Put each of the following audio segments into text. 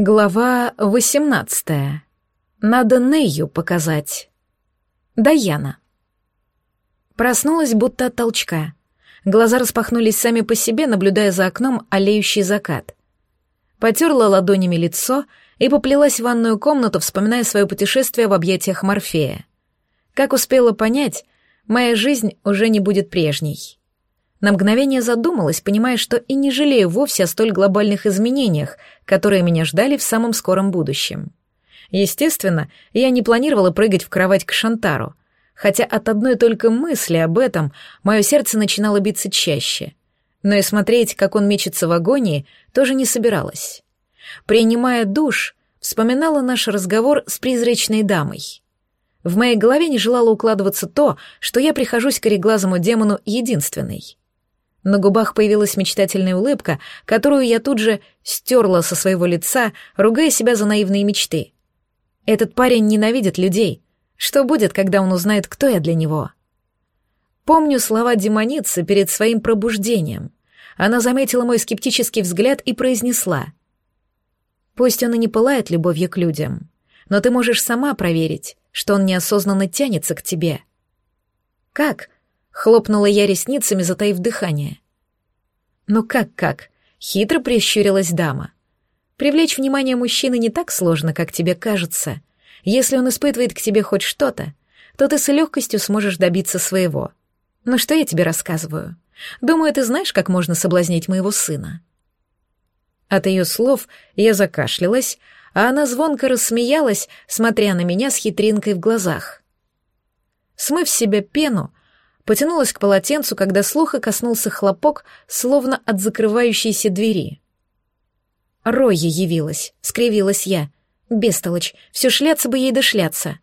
Глава 18. Надо Нею показать. Даяна. Проснулась будто от толчка. Глаза распахнулись сами по себе, наблюдая за окном олеющий закат. Потерла ладонями лицо и поплелась в ванную комнату, вспоминая свое путешествие в объятиях Морфея. Как успела понять, моя жизнь уже не будет прежней. На мгновение задумалась, понимая, что и не жалею вовсе о столь глобальных изменениях, которые меня ждали в самом скором будущем. Естественно, я не планировала прыгать в кровать к Шантару, хотя от одной только мысли об этом мое сердце начинало биться чаще. Но и смотреть, как он мечется в агонии, тоже не собиралась. Принимая душ, вспоминала наш разговор с призрачной дамой. В моей голове не желало укладываться то, что я прихожусь к кореглазому демону единственной. На губах появилась мечтательная улыбка, которую я тут же стерла со своего лица, ругая себя за наивные мечты. Этот парень ненавидит людей. Что будет, когда он узнает, кто я для него? Помню слова демоницы перед своим пробуждением. Она заметила мой скептический взгляд и произнесла. «Пусть он и не пылает любовью к людям, но ты можешь сама проверить, что он неосознанно тянется к тебе». «Как?» Хлопнула я ресницами, затаив дыхание. «Ну как-как?» — хитро прищурилась дама. «Привлечь внимание мужчины не так сложно, как тебе кажется. Если он испытывает к тебе хоть что-то, то ты с легкостью сможешь добиться своего. Ну что я тебе рассказываю? Думаю, ты знаешь, как можно соблазнить моего сына». От ее слов я закашлялась, а она звонко рассмеялась, смотря на меня с хитринкой в глазах. Смыв с себя пену, потянулась к полотенцу, когда слуха коснулся хлопок, словно от закрывающейся двери. Роя явилась, скривилась я. Бестолочь, все шляться бы ей да шляться.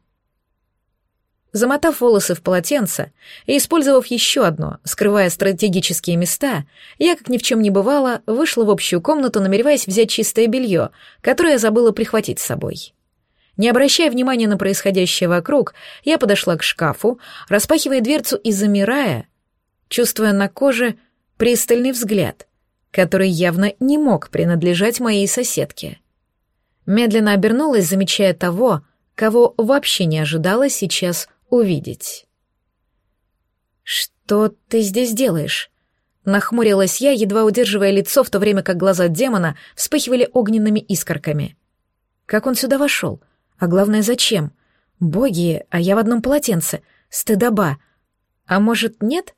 Замотав волосы в полотенце и использовав еще одно, скрывая стратегические места, я, как ни в чем не бывало, вышла в общую комнату, намереваясь взять чистое белье, которое я забыла прихватить с собой. Не обращая внимания на происходящее вокруг, я подошла к шкафу, распахивая дверцу и замирая, чувствуя на коже пристальный взгляд, который явно не мог принадлежать моей соседке. Медленно обернулась, замечая того, кого вообще не ожидала сейчас увидеть. «Что ты здесь делаешь?» Нахмурилась я, едва удерживая лицо, в то время как глаза демона вспыхивали огненными искорками. Как он сюда вошел? — а главное, зачем? Боги, а я в одном полотенце. Стыдоба. А может, нет?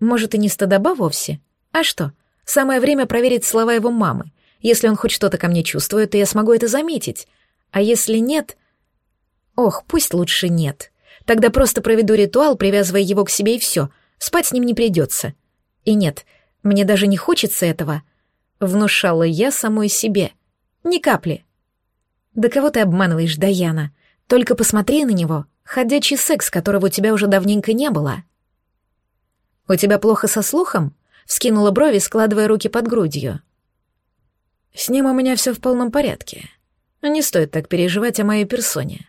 Может, и не стыдоба вовсе? А что? Самое время проверить слова его мамы. Если он хоть что-то ко мне чувствует, то я смогу это заметить. А если нет... Ох, пусть лучше нет. Тогда просто проведу ритуал, привязывая его к себе, и все. Спать с ним не придется. И нет, мне даже не хочется этого. Внушала я самой себе. Ни капли. «Да кого ты обманываешь, Даяна? Только посмотри на него. Ходячий секс, которого у тебя уже давненько не было». «У тебя плохо со слухом?» — вскинула брови, складывая руки под грудью. «С ним у меня все в полном порядке. Не стоит так переживать о моей персоне».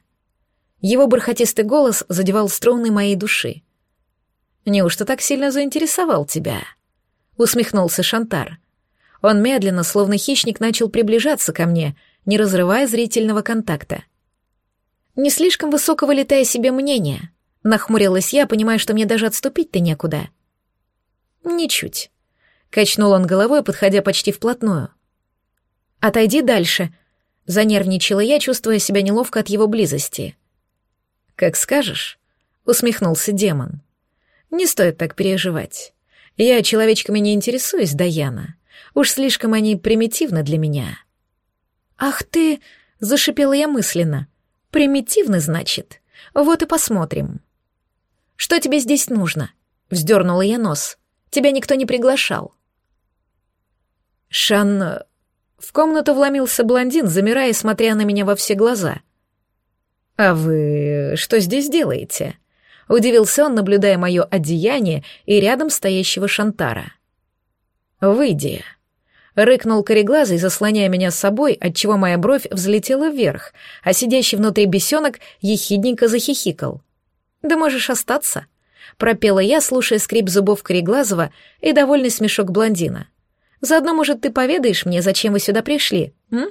Его бархатистый голос задевал струны моей души. «Неужто так сильно заинтересовал тебя?» — усмехнулся Шантар. Он медленно, словно хищник, начал приближаться ко мне — не разрывая зрительного контакта. «Не слишком высокого о себе мнения?» — нахмурилась я, понимая, что мне даже отступить-то некуда. «Ничуть», — качнул он головой, подходя почти вплотную. «Отойди дальше», — занервничала я, чувствуя себя неловко от его близости. «Как скажешь», — усмехнулся демон. «Не стоит так переживать. Я человечками не интересуюсь, Даяна. Уж слишком они примитивны для меня». «Ах ты!» — зашипела я мысленно. «Примитивный, значит? Вот и посмотрим». «Что тебе здесь нужно?» — вздернула я нос. «Тебя никто не приглашал». «Шан...» В комнату вломился блондин, замирая смотря на меня во все глаза. «А вы что здесь делаете?» — удивился он, наблюдая мое одеяние и рядом стоящего Шантара. «Выйди», Рыкнул кореглазый, заслоняя меня с собой, отчего моя бровь взлетела вверх, а сидящий внутри бесенок ехидненько захихикал. «Да можешь остаться», — пропела я, слушая скрип зубов Кореглазова и довольный смешок блондина. «Заодно, может, ты поведаешь мне, зачем вы сюда пришли, м?»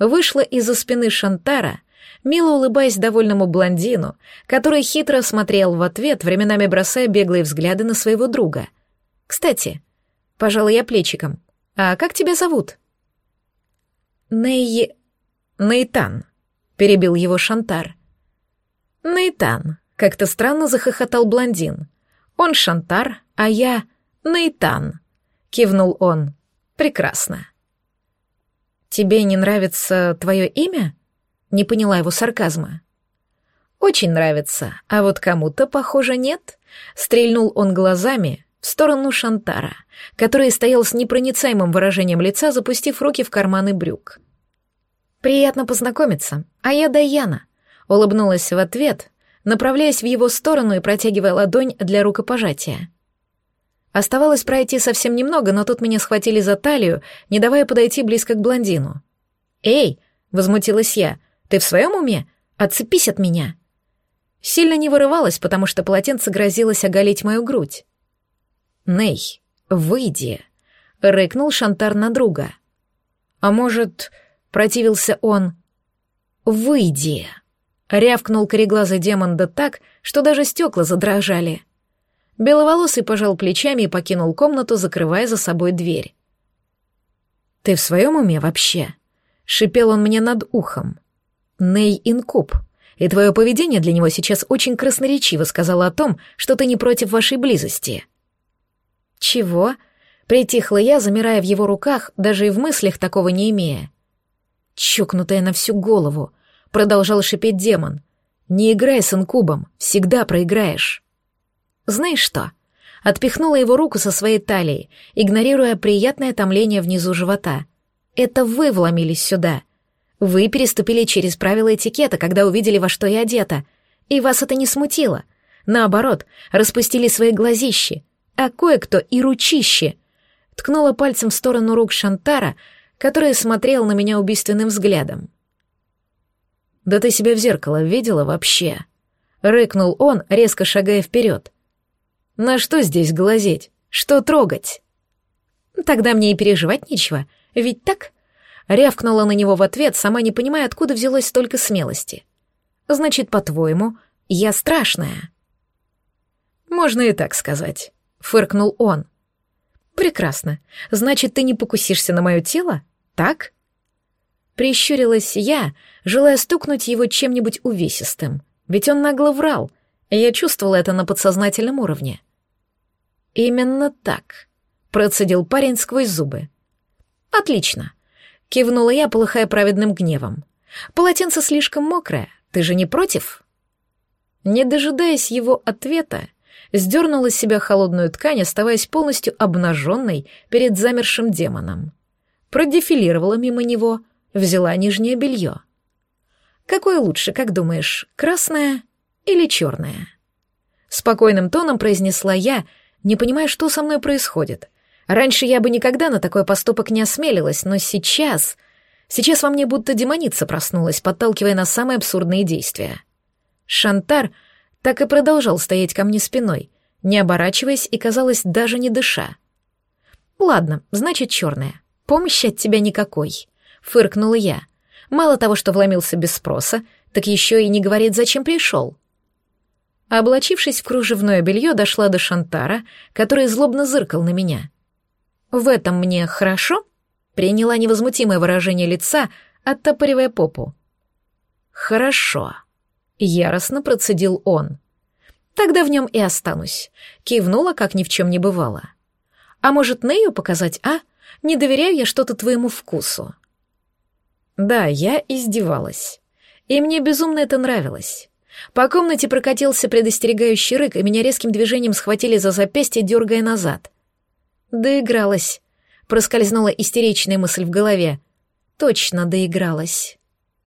вышла из-за спины Шантара, мило улыбаясь довольному блондину, который хитро смотрел в ответ, временами бросая беглые взгляды на своего друга. «Кстати, пожалуй, я плечиком. А как тебя зовут?» «Ней... Нейтан», — перебил его Шантар. «Нейтан», — как-то странно захохотал блондин. «Он Шантар, а я Нейтан», — кивнул он. «Прекрасно». «Тебе не нравится твое имя?» — не поняла его сарказма. «Очень нравится, а вот кому-то, похоже, нет», — стрельнул он глазами в сторону Шантара, который стоял с непроницаемым выражением лица, запустив руки в карманы брюк. «Приятно познакомиться, а я Даяна», — улыбнулась в ответ, направляясь в его сторону и протягивая ладонь для рукопожатия. Оставалось пройти совсем немного, но тут меня схватили за талию, не давая подойти близко к блондину. «Эй!» — возмутилась я. «Ты в своем уме? Отцепись от меня!» Сильно не вырывалась, потому что полотенце грозилось оголить мою грудь. «Ней, выйди!» — рыкнул Шантар на друга. «А может, Противился он. «Выйди!» — рявкнул кореглазый демон да так, что даже стекла задрожали. Беловолосый пожал плечами и покинул комнату, закрывая за собой дверь. «Ты в своем уме вообще?» — шипел он мне над ухом. «Ней инкуб, и твое поведение для него сейчас очень красноречиво сказала о том, что ты не против вашей близости». «Чего?» — притихла я, замирая в его руках, даже и в мыслях такого не имея. Чокнутая на всю голову, продолжал шипеть демон. Не играй с инкубом, всегда проиграешь. Знаешь что? Отпихнула его руку со своей талии, игнорируя приятное томление внизу живота. Это вы вломились сюда. Вы переступили через правила этикета, когда увидели, во что я одета. И вас это не смутило. Наоборот, распустили свои глазищи, а кое-кто и ручище. Ткнула пальцем в сторону рук Шантара, который смотрел на меня убийственным взглядом. «Да ты себя в зеркало видела вообще?» — рыкнул он, резко шагая вперед. «На что здесь глазеть? Что трогать?» «Тогда мне и переживать нечего, ведь так?» Рявкнула на него в ответ, сама не понимая, откуда взялось столько смелости. «Значит, по-твоему, я страшная?» «Можно и так сказать», — фыркнул он. «Прекрасно. Значит, ты не покусишься на мое тело?» так?» Прищурилась я, желая стукнуть его чем-нибудь увесистым, ведь он нагло врал, и я чувствовала это на подсознательном уровне. «Именно так», — процедил парень сквозь зубы. «Отлично», — кивнула я, полыхая праведным гневом. «Полотенце слишком мокрое, ты же не против?» Не дожидаясь его ответа, сдернула с себя холодную ткань, оставаясь полностью обнаженной перед замершим демоном продефилировала мимо него, взяла нижнее белье. «Какое лучше, как думаешь, красное или черное?» Спокойным тоном произнесла я, не понимая, что со мной происходит. Раньше я бы никогда на такой поступок не осмелилась, но сейчас... Сейчас во мне будто демоница проснулась, подталкивая на самые абсурдные действия. Шантар так и продолжал стоять ко мне спиной, не оборачиваясь и, казалось, даже не дыша. «Ладно, значит, черное. Помощи от тебя никакой», — фыркнула я. «Мало того, что вломился без спроса, так еще и не говорит, зачем пришел». Облачившись в кружевное белье, дошла до Шантара, который злобно зыркал на меня. «В этом мне хорошо?» — приняла невозмутимое выражение лица, оттопоривая попу. «Хорошо», — яростно процедил он. «Тогда в нем и останусь», — кивнула, как ни в чем не бывало. «А может, Нею показать, а?» Не доверяю я что-то твоему вкусу». Да, я издевалась. И мне безумно это нравилось. По комнате прокатился предостерегающий рык, и меня резким движением схватили за запястье, дергая назад. Доигралась. Проскользнула истеричная мысль в голове. Точно доигралась.